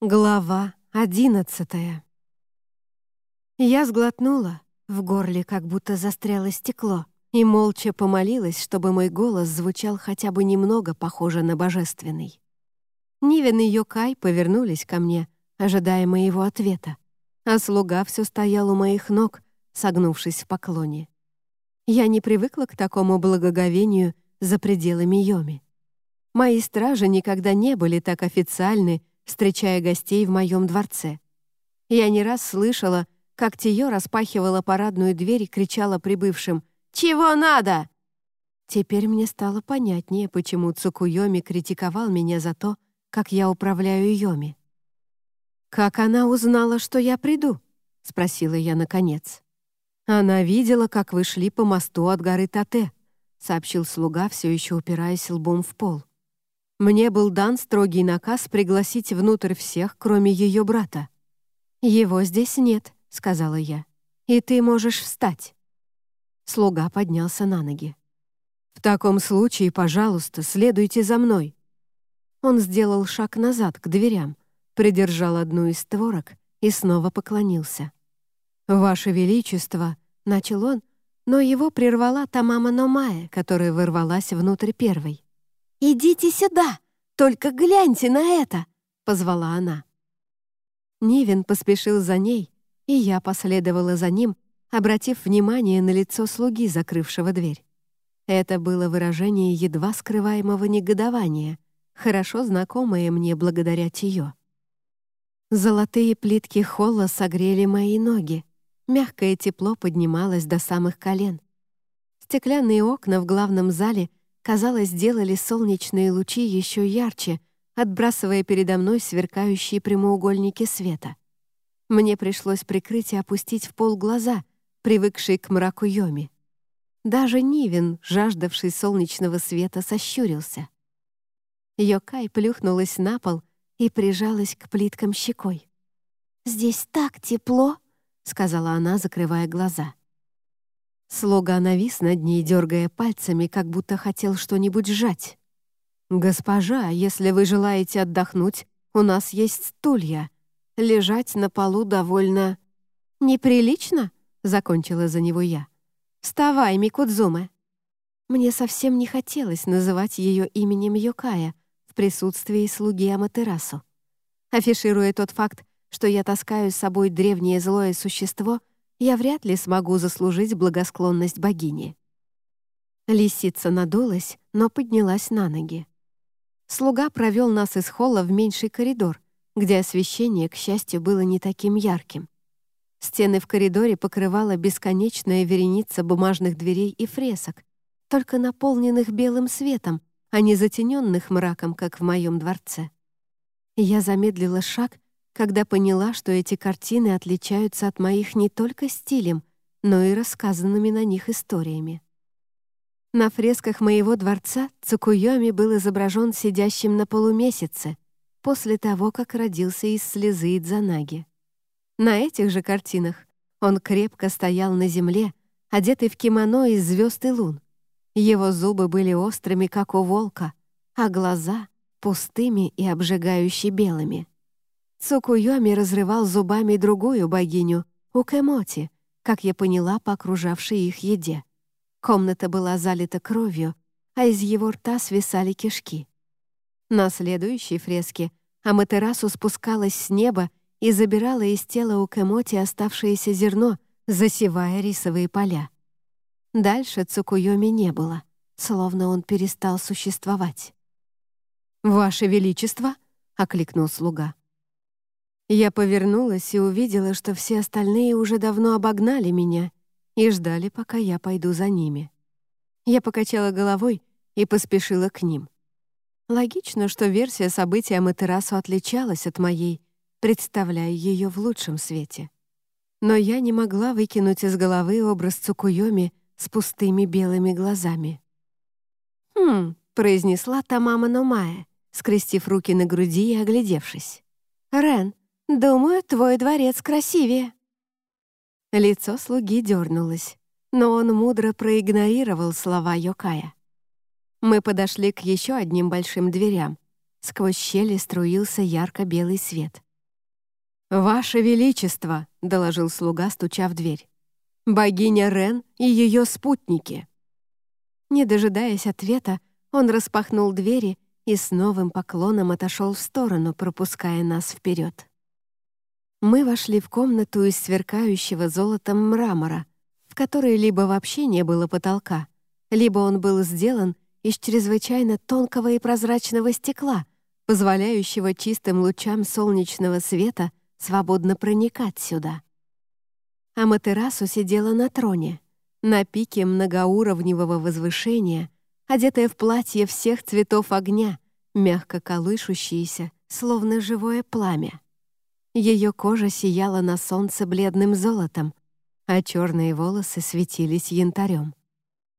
Глава одиннадцатая. Я сглотнула, в горле как будто застряло стекло, и молча помолилась, чтобы мой голос звучал хотя бы немного похоже на божественный. Нивен и Йокай повернулись ко мне, ожидая моего ответа, а слуга все стоял у моих ног, согнувшись в поклоне. Я не привыкла к такому благоговению за пределами Йоми. Мои стражи никогда не были так официальны, встречая гостей в моем дворце. Я не раз слышала, как Тио распахивала парадную дверь и кричала прибывшим «Чего надо?». Теперь мне стало понятнее, почему Цукуйоми критиковал меня за то, как я управляю Йоми. «Как она узнала, что я приду?» — спросила я наконец. «Она видела, как вы шли по мосту от горы Тате», — сообщил слуга, все еще упираясь лбом в пол. Мне был дан строгий наказ пригласить внутрь всех, кроме ее брата. «Его здесь нет», — сказала я, — «и ты можешь встать». Слуга поднялся на ноги. «В таком случае, пожалуйста, следуйте за мной». Он сделал шаг назад к дверям, придержал одну из створок и снова поклонился. «Ваше Величество», — начал он, но его прервала Тамама Номая, которая ворвалась внутрь первой. «Идите сюда! Только гляньте на это!» — позвала она. Нивен поспешил за ней, и я последовала за ним, обратив внимание на лицо слуги, закрывшего дверь. Это было выражение едва скрываемого негодования, хорошо знакомое мне благодаря Тио. Золотые плитки холла согрели мои ноги. Мягкое тепло поднималось до самых колен. Стеклянные окна в главном зале казалось, делали солнечные лучи еще ярче, отбрасывая передо мной сверкающие прямоугольники света. Мне пришлось прикрыть и опустить в пол глаза, привыкшие к мраку Йоми. Даже Нивен, жаждавший солнечного света, сощурился. Йокай плюхнулась на пол и прижалась к плиткам щекой. «Здесь так тепло!» — сказала она, закрывая глаза. Слуга навис над ней, дергая пальцами, как будто хотел что-нибудь сжать. «Госпожа, если вы желаете отдохнуть, у нас есть стулья. Лежать на полу довольно...» «Неприлично?» — закончила за него я. «Вставай, Микудзуме!» Мне совсем не хотелось называть ее именем Йокая в присутствии слуги Аматерасу. Афишируя тот факт, что я таскаю с собой древнее злое существо, я вряд ли смогу заслужить благосклонность богини. Лисица надулась, но поднялась на ноги. Слуга провел нас из холла в меньший коридор, где освещение, к счастью, было не таким ярким. Стены в коридоре покрывала бесконечная вереница бумажных дверей и фресок, только наполненных белым светом, а не затененных мраком, как в моем дворце. Я замедлила шаг когда поняла, что эти картины отличаются от моих не только стилем, но и рассказанными на них историями. На фресках моего дворца Цукуйоми был изображен сидящим на полумесяце после того, как родился из слезы Идзанаги. На этих же картинах он крепко стоял на земле, одетый в кимоно из звезд и лун. Его зубы были острыми, как у волка, а глаза — пустыми и обжигающе белыми. Цукуйоми разрывал зубами другую богиню, Укэмоти, как я поняла по окружавшей их еде. Комната была залита кровью, а из его рта свисали кишки. На следующей фреске Аматерасу спускалась с неба и забирала из тела Укэмоти оставшееся зерно, засевая рисовые поля. Дальше Цукуйоми не было, словно он перестал существовать. «Ваше Величество!» — окликнул слуга. Я повернулась и увидела, что все остальные уже давно обогнали меня и ждали, пока я пойду за ними. Я покачала головой и поспешила к ним. Логично, что версия событий Аматерасу отличалась от моей, представляя ее в лучшем свете. Но я не могла выкинуть из головы образ Цукуйоми с пустыми белыми глазами. «Хм», — произнесла Тамама Номая, скрестив руки на груди и оглядевшись. «Рен, «Думаю, твой дворец красивее». Лицо слуги дернулось, но он мудро проигнорировал слова Йокая. Мы подошли к еще одним большим дверям. Сквозь щели струился ярко-белый свет. «Ваше Величество», — доложил слуга, стуча в дверь. «Богиня Рен и ее спутники». Не дожидаясь ответа, он распахнул двери и с новым поклоном отошел в сторону, пропуская нас вперед. Мы вошли в комнату из сверкающего золотом мрамора, в которой либо вообще не было потолка, либо он был сделан из чрезвычайно тонкого и прозрачного стекла, позволяющего чистым лучам солнечного света свободно проникать сюда. Аматерасу сидела на троне, на пике многоуровневого возвышения, одетая в платье всех цветов огня, мягко колышущееся, словно живое пламя. Ее кожа сияла на солнце бледным золотом, а черные волосы светились янтарем.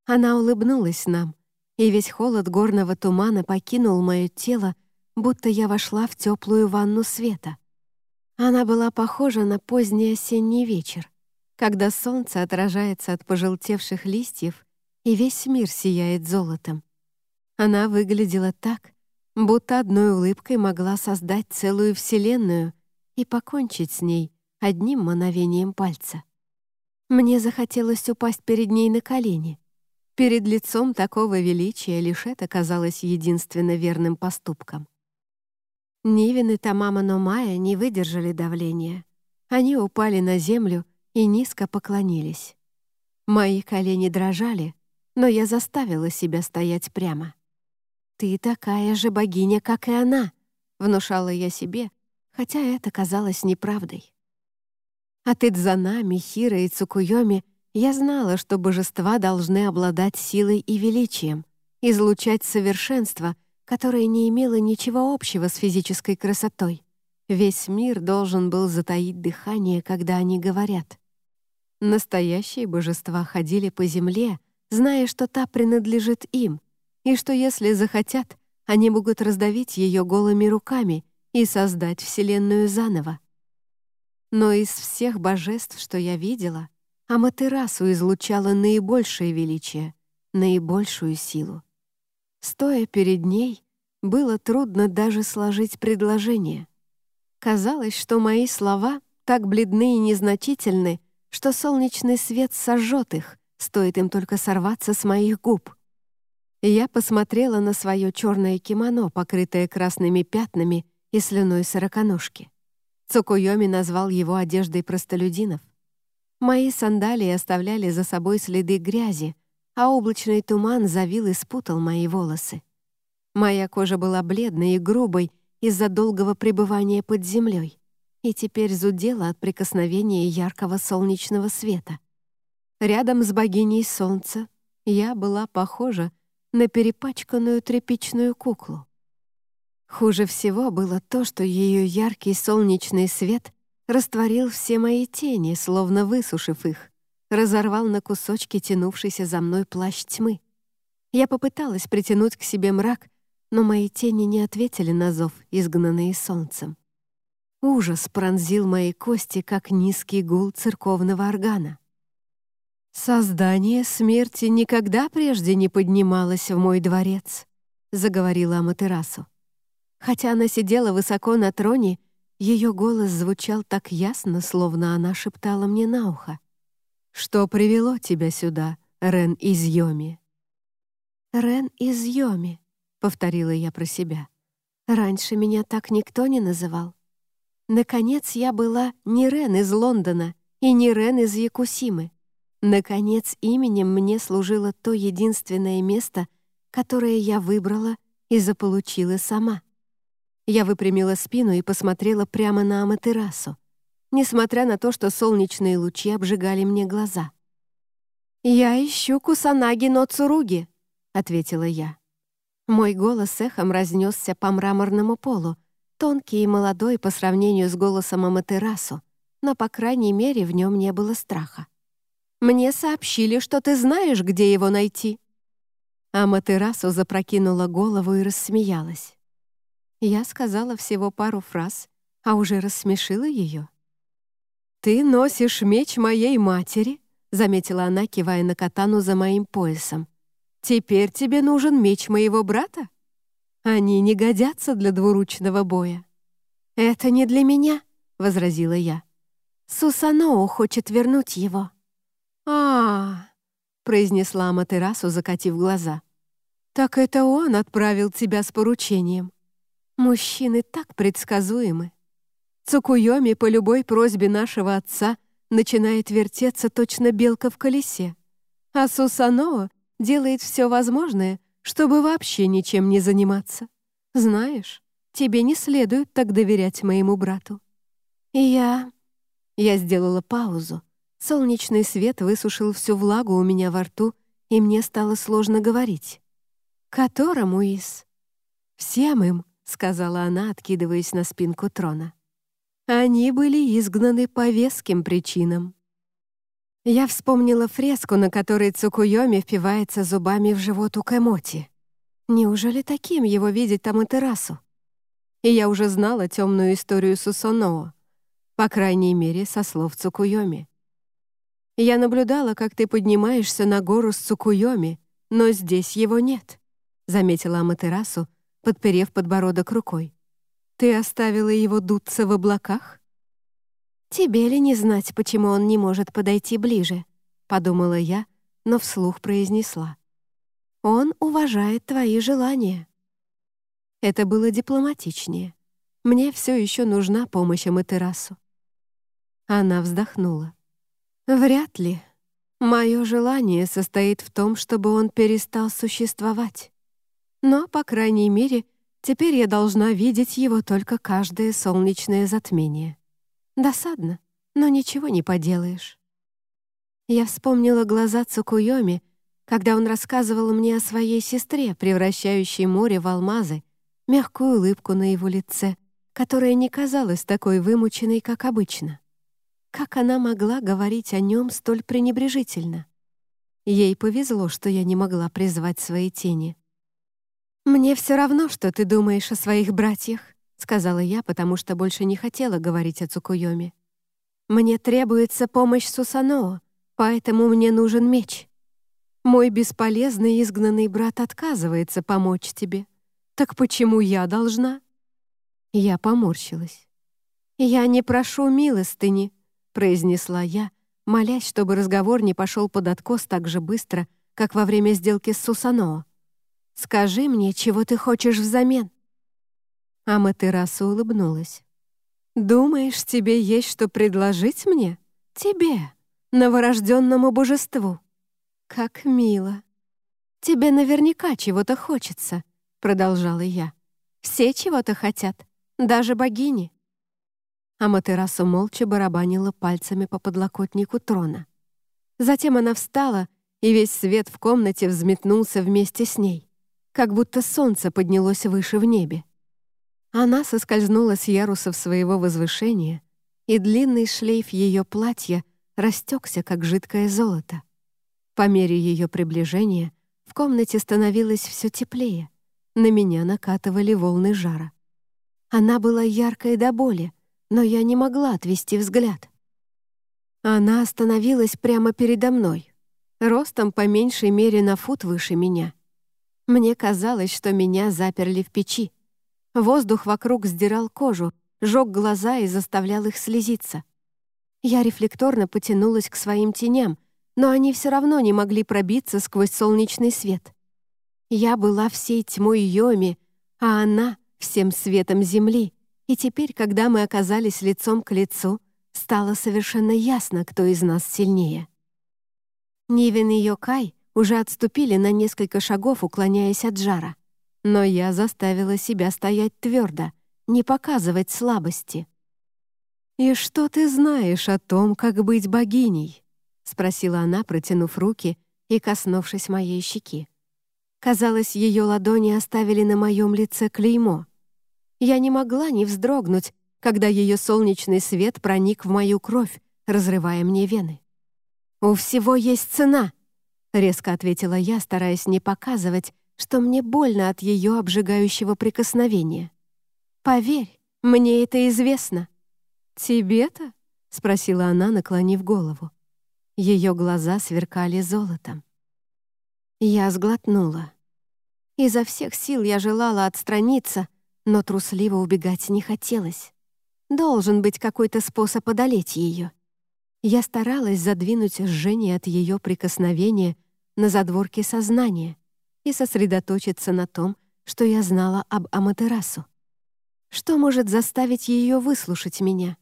Она улыбнулась нам, и весь холод горного тумана покинул мое тело, будто я вошла в теплую ванну света. Она была похожа на поздний осенний вечер, когда солнце отражается от пожелтевших листьев, и весь мир сияет золотом. Она выглядела так, будто одной улыбкой могла создать целую вселенную и покончить с ней одним мановением пальца. Мне захотелось упасть перед ней на колени — Перед лицом такого величия лишь это казалось единственно верным поступком. Нивин и Тамама Номая не выдержали давления. Они упали на землю и низко поклонились. Мои колени дрожали, но я заставила себя стоять прямо. «Ты такая же богиня, как и она», — внушала я себе, хотя это казалось неправдой. От Идзана, Михира и Цукуйоми я знала, что божества должны обладать силой и величием, излучать совершенство, которое не имело ничего общего с физической красотой. Весь мир должен был затаить дыхание, когда они говорят. Настоящие божества ходили по земле, зная, что та принадлежит им, и что если захотят, они могут раздавить ее голыми руками и создать Вселенную заново. Но из всех божеств, что я видела — Аматерасу излучала наибольшее величие, наибольшую силу. Стоя перед ней, было трудно даже сложить предложение. Казалось, что мои слова так бледны и незначительны, что солнечный свет сожжет их, стоит им только сорваться с моих губ. Я посмотрела на свое черное кимоно, покрытое красными пятнами и слюной сороконожки. Цукуйоми назвал его одеждой простолюдинов. Мои сандалии оставляли за собой следы грязи, а облачный туман завил и спутал мои волосы. Моя кожа была бледной и грубой из-за долгого пребывания под землей и теперь зудела от прикосновения яркого солнечного света. Рядом с богиней солнца я была похожа на перепачканную тряпичную куклу. Хуже всего было то, что ее яркий солнечный свет растворил все мои тени, словно высушив их, разорвал на кусочки тянувшийся за мной плащ тьмы. Я попыталась притянуть к себе мрак, но мои тени не ответили на зов, изгнанные солнцем. Ужас пронзил мои кости, как низкий гул церковного органа. «Создание смерти никогда прежде не поднималось в мой дворец», — заговорила Аматерасу. Хотя она сидела высоко на троне, ее голос звучал так ясно, словно она шептала мне на ухо. «Что привело тебя сюда, Рен из Йоми?» «Рен из Йоми», — повторила я про себя. «Раньше меня так никто не называл. Наконец, я была не Рен из Лондона и не Рен из Якусимы. Наконец, именем мне служило то единственное место, которое я выбрала и заполучила сама». Я выпрямила спину и посмотрела прямо на Аматерасу, несмотря на то, что солнечные лучи обжигали мне глаза. «Я ищу Кусанаги но Цуруги», — ответила я. Мой голос эхом разнесся по мраморному полу, тонкий и молодой по сравнению с голосом Аматерасу, но, по крайней мере, в нем не было страха. «Мне сообщили, что ты знаешь, где его найти». Аматерасу запрокинула голову и рассмеялась. Я сказала всего пару фраз, а уже рассмешила ее. «Ты носишь меч моей матери», — заметила она, кивая на катану за моим поясом. «Теперь тебе нужен меч моего брата? Они не годятся для двуручного боя». «Это не для меня», —— возразила я. «Сусаноу хочет вернуть его». А -а -а, произнесла Аматерасу, закатив глаза. «Так это он отправил тебя с поручением. Мужчины так предсказуемы. Цукуйоми по любой просьбе нашего отца начинает вертеться точно белка в колесе, а Сусаноа делает все возможное, чтобы вообще ничем не заниматься. Знаешь, тебе не следует так доверять моему брату. И я... Я сделала паузу. Солнечный свет высушил всю влагу у меня во рту, и мне стало сложно говорить. «Которому из?» «Всем им», — сказала она, откидываясь на спинку трона. «Они были изгнаны по веским причинам». Я вспомнила фреску, на которой Цукуйоми впивается зубами в живот у Кэмоти. Неужели таким его видеть там и террасу? И я уже знала темную историю Сусоноо, по крайней мере, со слов Цукуйоми. Я наблюдала, как ты поднимаешься на гору с Цукуйоми, но здесь его нет, заметила Аматерасу, подперев подбородок рукой. Ты оставила его дуться в облаках? «Тебе ли не знать, почему он не может подойти ближе?» — подумала я, но вслух произнесла. «Он уважает твои желания». Это было дипломатичнее. Мне все еще нужна помощь Аматерасу. Она вздохнула. «Вряд ли. Мое желание состоит в том, чтобы он перестал существовать. Но, по крайней мере, теперь я должна видеть его только каждое солнечное затмение. Досадно, но ничего не поделаешь. Я вспомнила глаза Цукуйоми, когда он рассказывал мне о своей сестре, превращающей море в алмазы, мягкую улыбку на его лице, которая не казалась такой вымученной, как обычно. Как она могла говорить о нем столь пренебрежительно? Ей повезло, что я не могла призвать свои тени. «Мне все равно, что ты думаешь о своих братьях», — сказала я, потому что больше не хотела говорить о Цукуйоме. «Мне требуется помощь Сусаноо, поэтому мне нужен меч. Мой бесполезный изгнанный брат отказывается помочь тебе. Так почему я должна?» Я поморщилась. «Я не прошу милостыни», — произнесла я, молясь, чтобы разговор не пошел под откос так же быстро, как во время сделки с Сусаноо. «Скажи мне, чего ты хочешь взамен?» Аматераса улыбнулась. «Думаешь, тебе есть что предложить мне? Тебе, новорожденному божеству? Как мило. Тебе наверняка чего-то хочется», — продолжала я. «Все чего-то хотят, даже богини». Аматерасу молча барабанила пальцами по подлокотнику трона. Затем она встала, и весь свет в комнате взметнулся вместе с ней, как будто солнце поднялось выше в небе. Она соскользнула с ярусов своего возвышения, и длинный шлейф ее платья растекся, как жидкое золото. По мере ее приближения в комнате становилось все теплее, на меня накатывали волны жара. Она была яркой до боли, но я не могла отвести взгляд. Она остановилась прямо передо мной, ростом по меньшей мере на фут выше меня. Мне казалось, что меня заперли в печи. Воздух вокруг сдирал кожу, жег глаза и заставлял их слезиться. Я рефлекторно потянулась к своим теням, но они все равно не могли пробиться сквозь солнечный свет. Я была всей тьмой Йоми, а она — всем светом Земли, и теперь, когда мы оказались лицом к лицу, стало совершенно ясно, кто из нас сильнее. Нивен и Йокай уже отступили на несколько шагов, уклоняясь от жара. Но я заставила себя стоять твердо, не показывать слабости. «И что ты знаешь о том, как быть богиней?» — спросила она, протянув руки и коснувшись моей щеки. Казалось, ее ладони оставили на моем лице клеймо. Я не могла не вздрогнуть, когда ее солнечный свет проник в мою кровь, разрывая мне вены. «У всего есть цена», — резко ответила я, стараясь не показывать, что мне больно от ее обжигающего прикосновения. «Поверь, мне это известно». «Тебе-то?» — спросила она, наклонив голову. Ее глаза сверкали золотом. Я сглотнула. Изо всех сил я желала отстраниться, но трусливо убегать не хотелось. Должен быть какой-то способ одолеть ее. Я старалась задвинуть жжение от ее прикосновения на задворке сознания и сосредоточиться на том, что я знала об Аматерасу. Что может заставить ее выслушать меня?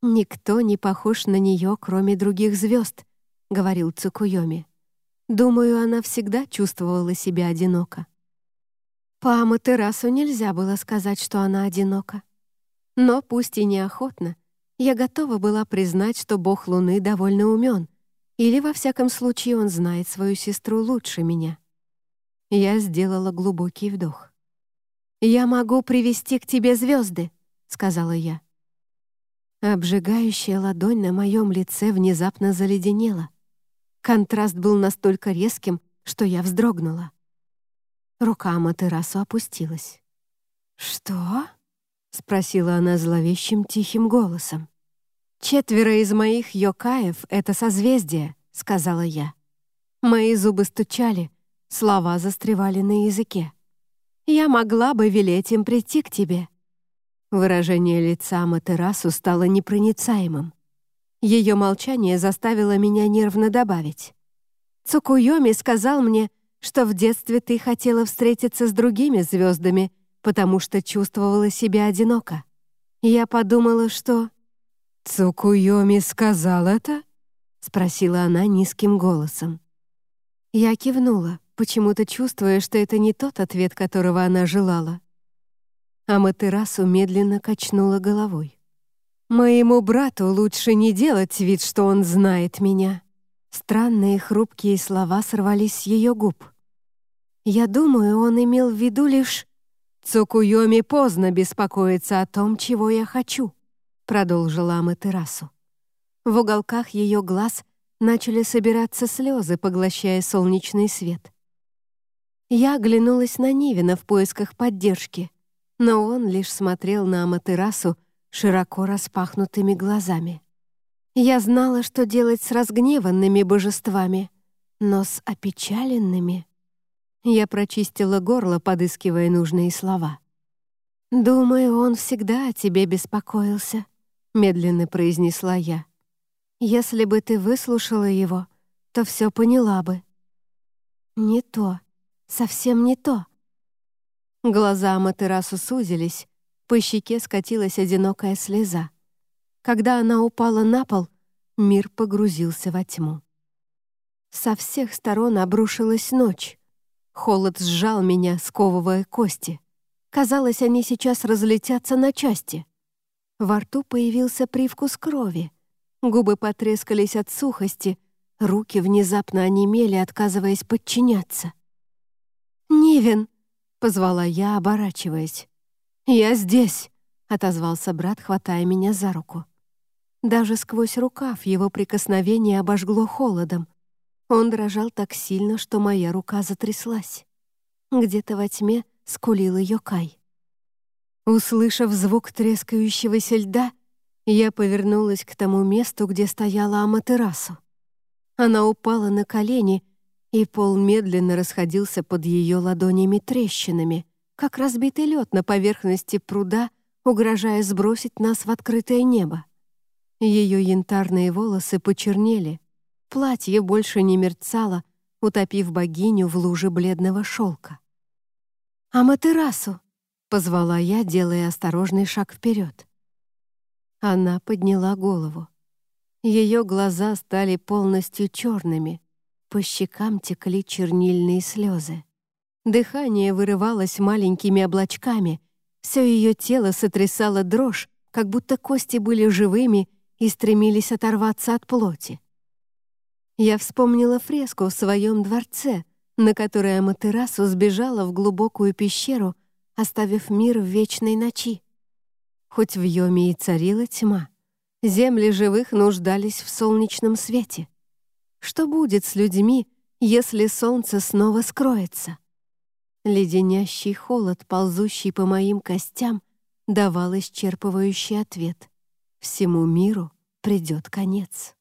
«Никто не похож на нее, кроме других звезд», — говорил Цукуйоми. «Думаю, она всегда чувствовала себя одиноко». По Аматерасу нельзя было сказать, что она одинока. Но, пусть и неохотно, я готова была признать, что бог Луны довольно умен, или, во всяком случае, он знает свою сестру лучше меня. Я сделала глубокий вдох. «Я могу привести к тебе звезды», — сказала я. Обжигающая ладонь на моем лице внезапно заледенела. Контраст был настолько резким, что я вздрогнула. Рука Аматерасу опустилась. «Что?» — спросила она зловещим тихим голосом. «Четверо из моих йокаев — это созвездие», — сказала я. Мои зубы стучали, слова застревали на языке. Я могла бы велеть им прийти к тебе». Выражение лица Матерасу стало непроницаемым. Ее молчание заставило меня нервно добавить. «Цукуйоми сказал мне, что в детстве ты хотела встретиться с другими звездами, потому что чувствовала себя одиноко. Я подумала, что...» «Цукуйоми сказал это?» — спросила она низким голосом. Я кивнула почему-то чувствуя, что это не тот ответ, которого она желала. А Матерасу медленно качнула головой. «Моему брату лучше не делать вид, что он знает меня». Странные хрупкие слова сорвались с ее губ. «Я думаю, он имел в виду лишь...» «Цукуйоми поздно беспокоиться о том, чего я хочу», — продолжила Аматерасу. В уголках ее глаз начали собираться слезы, поглощая солнечный свет. Я оглянулась на Нивина в поисках поддержки, но он лишь смотрел на Аматерасу широко распахнутыми глазами. Я знала, что делать с разгневанными божествами, но с опечаленными... Я прочистила горло, подыскивая нужные слова. «Думаю, он всегда о тебе беспокоился», — медленно произнесла я. «Если бы ты выслушала его, то все поняла бы». «Не то», совсем не то. Глаза Аматерасу сузились, по щеке скатилась одинокая слеза. Когда она упала на пол, мир погрузился во тьму. Со всех сторон обрушилась ночь. Холод сжал меня, сковывая кости. Казалось, они сейчас разлетятся на части. Во рту появился привкус крови. Губы потрескались от сухости, руки внезапно онемели, отказываясь подчиняться. «Нивен!» — позвала я, оборачиваясь. «Я здесь!» — отозвался брат, хватая меня за руку. Даже сквозь рукав его прикосновение обожгло холодом. Он дрожал так сильно, что моя рука затряслась. Где-то во тьме скулила Йокай. Услышав звук трескающегося льда, я повернулась к тому месту, где стояла Аматерасу. Она упала на колени и пол медленно расходился под ее ладонями трещинами, как разбитый лед на поверхности пруда, угрожая сбросить нас в открытое небо. Ее янтарные волосы почернели, платье больше не мерцало, утопив богиню в луже бледного шелка. «Аматерасу!» — позвала я, делая осторожный шаг вперед. Она подняла голову. Ее глаза стали полностью черными, по щекам текли чернильные слезы. Дыхание вырывалось маленькими облачками, все ее тело сотрясало дрожь, как будто кости были живыми и стремились оторваться от плоти. Я вспомнила фреску в своем дворце, на которой Аматерасу сбежала в глубокую пещеру, оставив мир в вечной ночи. Хоть в Йоме и царила тьма, земли живых нуждались в солнечном свете. Что будет с людьми, если солнце снова скроется? Леденящий холод, ползущий по моим костям, давал исчерпывающий ответ. Всему миру придет конец.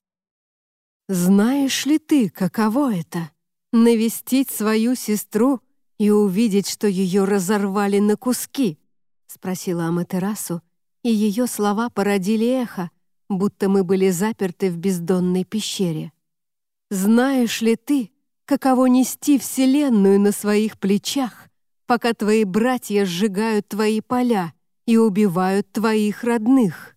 «Знаешь ли ты, каково это — навестить свою сестру и увидеть, что ее разорвали на куски?» — спросила Аматерасу, и ее слова породили эхо, будто мы были заперты в бездонной пещере. «Знаешь ли ты, каково нести Вселенную на своих плечах, пока твои братья сжигают твои поля и убивают твоих родных?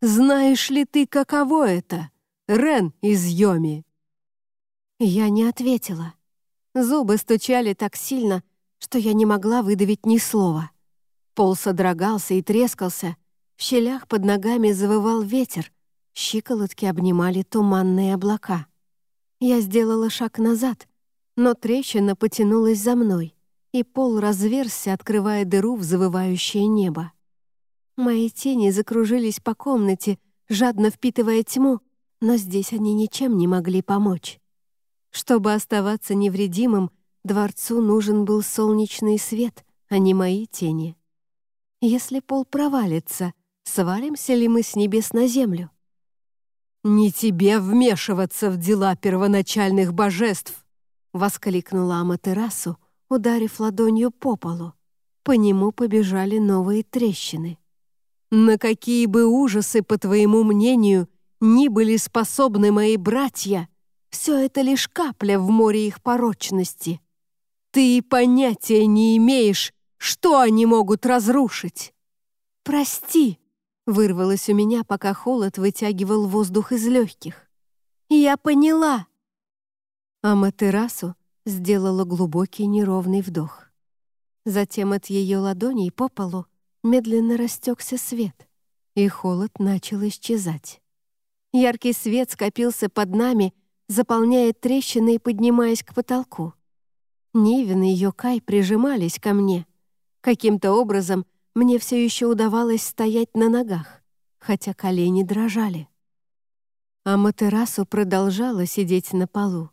Знаешь ли ты, каково это, Рен из Йоми?» Я не ответила. Зубы стучали так сильно, что я не могла выдавить ни слова. Пол содрогался и трескался, в щелях под ногами завывал ветер, щиколотки обнимали туманные облака. Я сделала шаг назад, но трещина потянулась за мной, и пол разверзся, открывая дыру в завывающее небо. Мои тени закружились по комнате, жадно впитывая тьму, но здесь они ничем не могли помочь. Чтобы оставаться невредимым, дворцу нужен был солнечный свет, а не мои тени. Если пол провалится, свалимся ли мы с небес на землю? «Не тебе вмешиваться в дела первоначальных божеств!» — воскликнула Аматерасу, ударив ладонью по полу. По нему побежали новые трещины. «На какие бы ужасы, по твоему мнению, ни были способны мои братья, все это лишь капля в море их порочности. Ты и понятия не имеешь, что они могут разрушить. Прости!» Вырвалось у меня, пока холод вытягивал воздух из легких. «Я поняла!» Аматерасу сделала глубокий неровный вдох. Затем от ее ладоней по полу медленно растекся свет, и холод начал исчезать. Яркий свет скопился под нами, заполняя трещины и поднимаясь к потолку. Нивен и Йокай прижимались ко мне. Каким-то образом мне все еще удавалось стоять на ногах, хотя колени дрожали. А Матерасу продолжала сидеть на полу,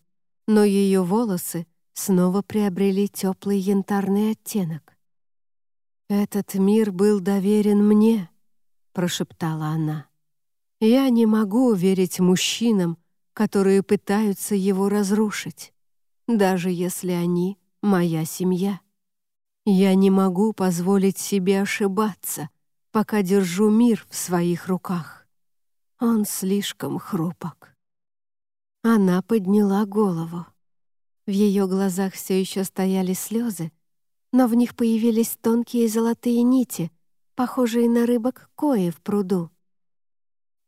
но ее волосы снова приобрели теплый янтарный оттенок. «Этот мир был доверен мне», — прошептала она. «Я не могу верить мужчинам, которые пытаются его разрушить, даже если они моя семья». Я не могу позволить себе ошибаться, пока держу мир в своих руках. Он слишком хрупок. Она подняла голову. В ее глазах все еще стояли слезы, но в них появились тонкие золотые нити, похожие на рыбок кои в пруду.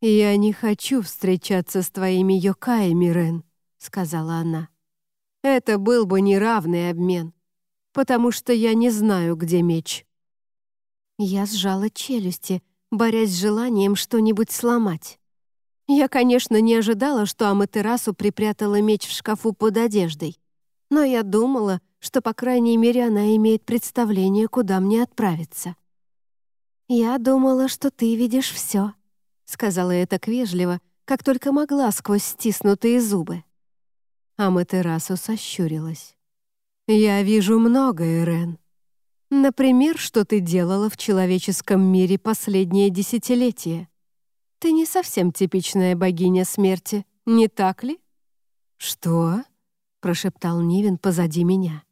«Я не хочу встречаться с твоими йокаями, Рен», — сказала она. «Это был бы неравный обмен потому что я не знаю, где меч». Я сжала челюсти, борясь с желанием что-нибудь сломать. Я, конечно, не ожидала, что Аматерасу припрятала меч в шкафу под одеждой, но я думала, что, по крайней мере, она имеет представление, куда мне отправиться. «Я думала, что ты видишь все», — сказала так вежливо, как только могла сквозь стиснутые зубы. Аматерасу сощурилась. «Я вижу многое, Рен. Например, что ты делала в человеческом мире последнее десятилетие. Ты не совсем типичная богиня смерти, не так ли?» «Что?» — прошептал Нивен позади меня.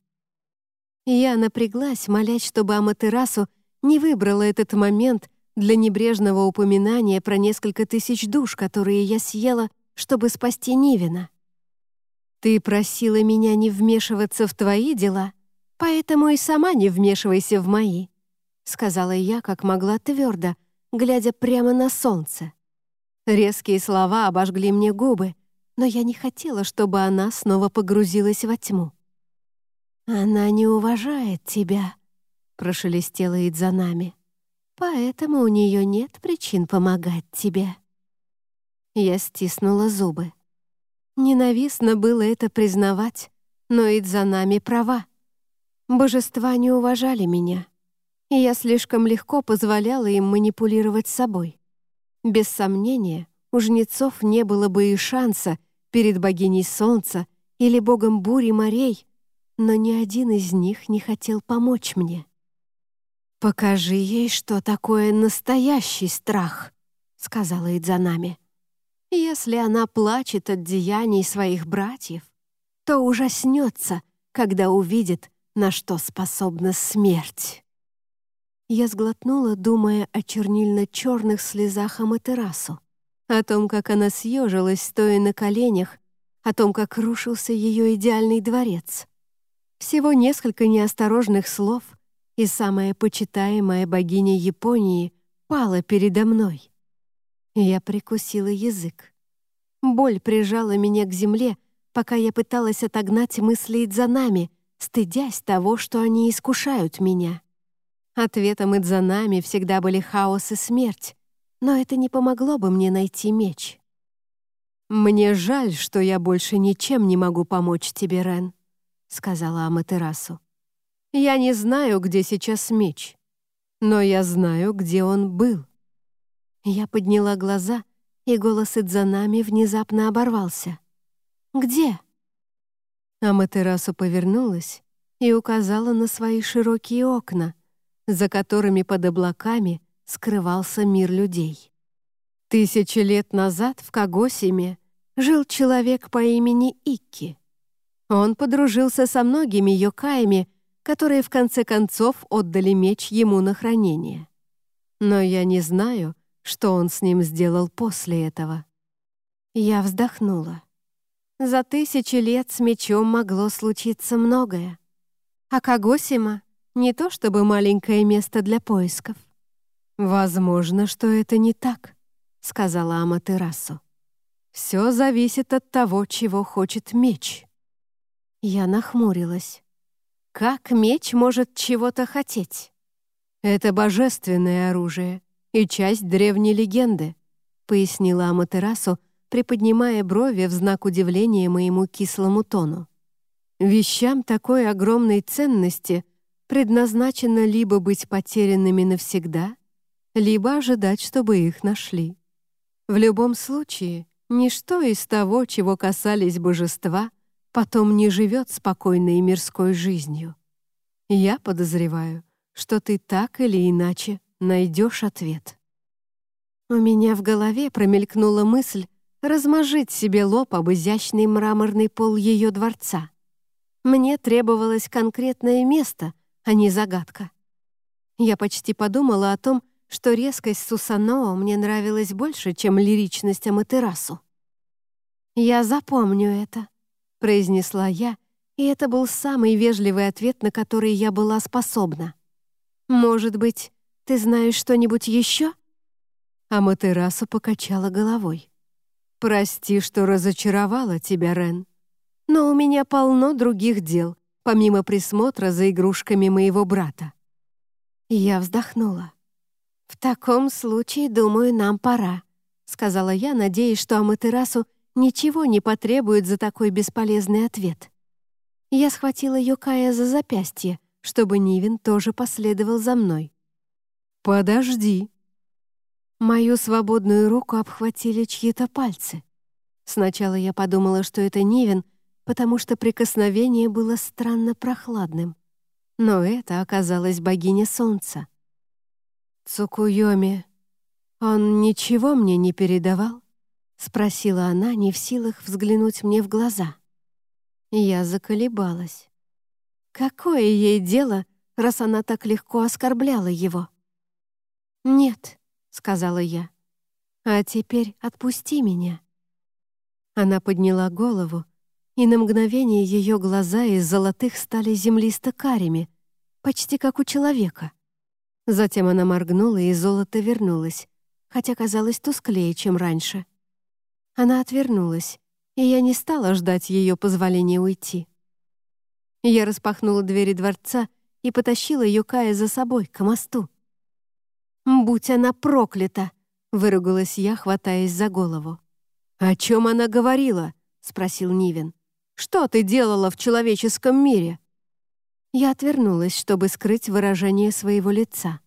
Я напряглась, молясь, чтобы Аматерасу не выбрала этот момент для небрежного упоминания про несколько тысяч душ, которые я съела, чтобы спасти Нивина. «Ты просила меня не вмешиваться в твои дела, поэтому и сама не вмешивайся в мои», сказала я, как могла твердо, глядя прямо на солнце. Резкие слова обожгли мне губы, но я не хотела, чтобы она снова погрузилась во тьму. «Она не уважает тебя», — прошелестела нами. «Поэтому у нее нет причин помогать тебе». Я стиснула зубы. Ненавистно было это признавать, но и за нами права. Божества не уважали меня, и я слишком легко позволяла им манипулировать собой. Без сомнения, у жнецов не было бы и шанса перед богиней солнца или богом бури морей, но ни один из них не хотел помочь мне. «Покажи ей, что такое настоящий страх», — сказала Идзанами. Если она плачет от деяний своих братьев, то ужаснется, когда увидит, на что способна смерть. Я сглотнула, думая о чернильно-черных слезах Аматерасу, о том, как она съежилась, стоя на коленях, о том, как рушился ее идеальный дворец. Всего несколько неосторожных слов, и самая почитаемая богиня Японии пала передо мной. Я прикусила язык. Боль прижала меня к земле, пока я пыталась отогнать мысли Идзанами, стыдясь того, что они искушают меня. Ответом Идзанами всегда были хаос и смерть, но это не помогло бы мне найти меч. «Мне жаль, что я больше ничем не могу помочь тебе, Рен», — сказала Аматерасу. «Я не знаю, где сейчас меч, но я знаю, где он был». Я подняла глаза, и голос Идзанами внезапно оборвался. «Где?» Аматерасу повернулась и указала на свои широкие окна — за которыми под облаками скрывался мир людей. Тысячи лет назад в Кагосиме жил человек по имени Икки. Он подружился со многими йокаями, которые в конце концов отдали меч ему на хранение. Но я не знаю, что он с ним сделал после этого. Я вздохнула. За тысячи лет с мечом могло случиться многое. А Кагосима не то чтобы маленькое место для поисков. «Возможно, что это не так», — сказала Аматерасу. «Все зависит от того, чего хочет меч». Я нахмурилась. «Как меч может чего-то хотеть?» «Это божественное оружие и часть древней легенды», — пояснила Аматерасу, приподнимая брови в знак удивления моему кислому тону. «Вещам такой огромной ценности предназначено либо быть потерянными навсегда, либо ожидать, чтобы их нашли. В любом случае, ничто из того, чего касались божества, потом не живет спокойной мирской жизнью. Я подозреваю, что ты так или иначе найдешь ответ. У меня в голове промелькнула мысль размажить себе лоб об изящный мраморный пол ее дворца. Мне требовалось конкретное место, а не загадка. Я почти подумала о том, что резкость Сусаноа мне нравилась больше, чем лиричность Аматерасу. «Я запомню это», — произнесла я, и это был самый вежливый ответ, на который я была способна. «Может быть, ты знаешь что-нибудь еще?» Аматерасу покачала головой. «Прости, что разочаровала тебя, Рен. Но у меня полно других дел, помимо присмотра за игрушками моего брата. Я вздохнула. «В таком случае, думаю, нам пора», — сказала я, надеясь, что Аматерасу ничего не потребует за такой бесполезный ответ. Я схватила Юкая за запястье, чтобы Нивен тоже последовал за мной. «Подожди». Мою свободную руку обхватили чьи-то пальцы. Сначала я подумала, что это Нивен, потому что прикосновение было странно прохладным. Но это оказалась богиня солнца. «Цукуйоми, он ничего мне не передавал?» — спросила она, не в силах взглянуть мне в глаза. Я заколебалась. Какое ей дело, раз она так легко оскорбляла его? «Нет», — сказала я. «А теперь отпусти меня». Она подняла голову, и на мгновение ее глаза из золотых стали землисто-карими, почти как у человека. Затем она моргнула, и золото вернулось, хотя казалось тусклее, чем раньше. Она отвернулась, и я не стала ждать ее позволения уйти. Я распахнула двери дворца и потащила Юкая за собой, к мосту. «Будь она проклята!» — выругалась я, хватаясь за голову. «О чем она говорила?» — спросил Нивен. Что ты делала в человеческом мире?» Я отвернулась, чтобы скрыть выражение своего лица.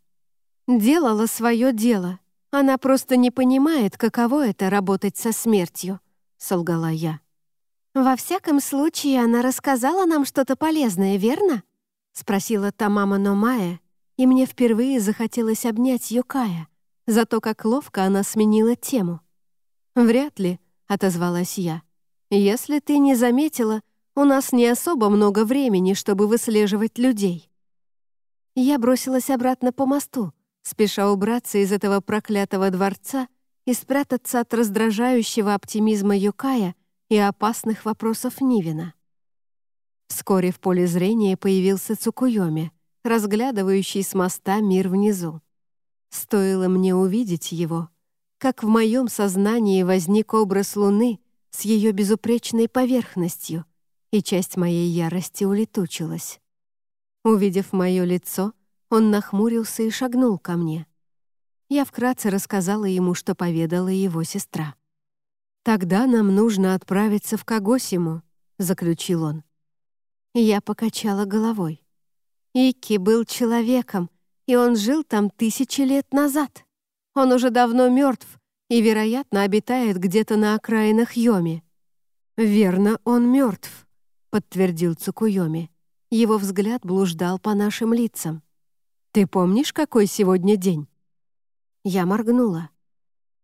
«Делала свое дело. Она просто не понимает, каково это — работать со смертью», — солгала я. «Во всяком случае, она рассказала нам что-то полезное, верно?» — спросила Тамама Номая, и мне впервые захотелось обнять Юкая за то, как ловко она сменила тему. «Вряд ли», — отозвалась я. Если ты не заметила, у нас не особо много времени, чтобы выслеживать людей». Я бросилась обратно по мосту, спеша убраться из этого проклятого дворца и спрятаться от раздражающего оптимизма Юкая и опасных вопросов Нивина. Вскоре в поле зрения появился Цукуйоми, разглядывающий с моста мир внизу. Стоило мне увидеть его, как в моем сознании возник образ Луны с ее безупречной поверхностью, и часть моей ярости улетучилась. Увидев мое лицо, он нахмурился и шагнул ко мне. Я вкратце рассказала ему, что поведала его сестра. «Тогда нам нужно отправиться в Кагосиму», — заключил он. Я покачала головой. Икки был человеком, и он жил там тысячи лет назад. Он уже давно мертв и, вероятно, обитает где-то на окраинах Йоми. «Верно, он мертв», — подтвердил Цукуйоми. Его взгляд блуждал по нашим лицам. «Ты помнишь, какой сегодня день?» Я моргнула.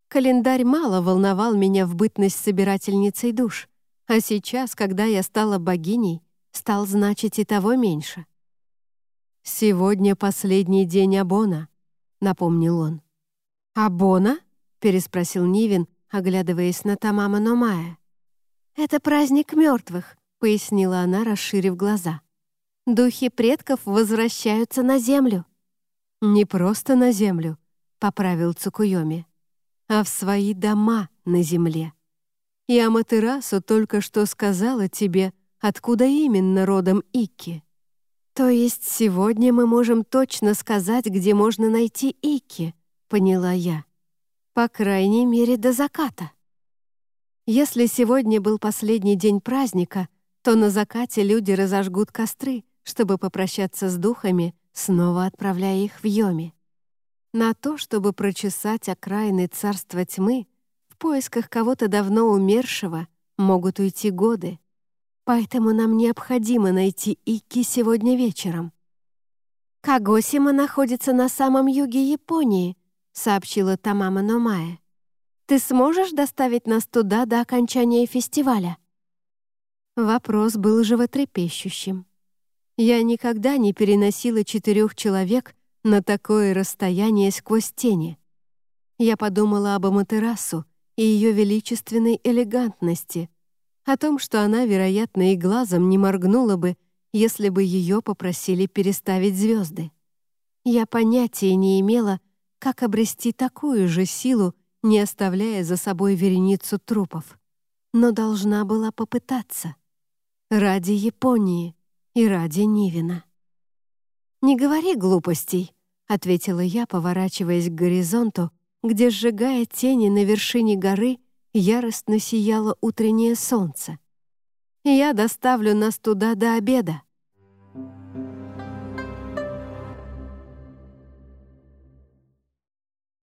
Календарь мало волновал меня в бытность собирательницей душ, а сейчас, когда я стала богиней, стал значить и того меньше. «Сегодня последний день Абона», — напомнил он. «Абона?» — переспросил Нивин, оглядываясь на Тамама Номая. «Это праздник мертвых», — пояснила она, расширив глаза. Духи предков возвращаются на землю». «Не просто на землю», — поправил Цукуйоми, «а в свои дома на земле. И Аматерасу только что сказала тебе, откуда именно родом Икки. То есть сегодня мы можем точно сказать, где можно найти Икки, поняла я. По крайней мере, до заката. Если сегодня был последний день праздника, то на закате люди разожгут костры, чтобы попрощаться с духами, снова отправляя их в Йоми. На то, чтобы прочесать окраины царства тьмы, в поисках кого-то давно умершего могут уйти годы. Поэтому нам необходимо найти Ики сегодня вечером. «Кагосима находится на самом юге Японии», — сообщила Тамама Номая. «Ты сможешь доставить нас туда до окончания фестиваля?» Вопрос был животрепещущим. Я никогда не переносила четырех человек на такое расстояние сквозь тени. Я подумала об Аматерасу и ее величественной элегантности, о том, что она, вероятно, и глазом не моргнула бы, если бы ее попросили переставить звезды. Я понятия не имела, как обрести такую же силу, не оставляя за собой вереницу трупов, но должна была попытаться. Ради Японии — и ради Нивина. «Не говори глупостей», — ответила я, поворачиваясь к горизонту, где, сжигая тени на вершине горы, яростно сияло утреннее солнце. «Я доставлю нас туда до обеда».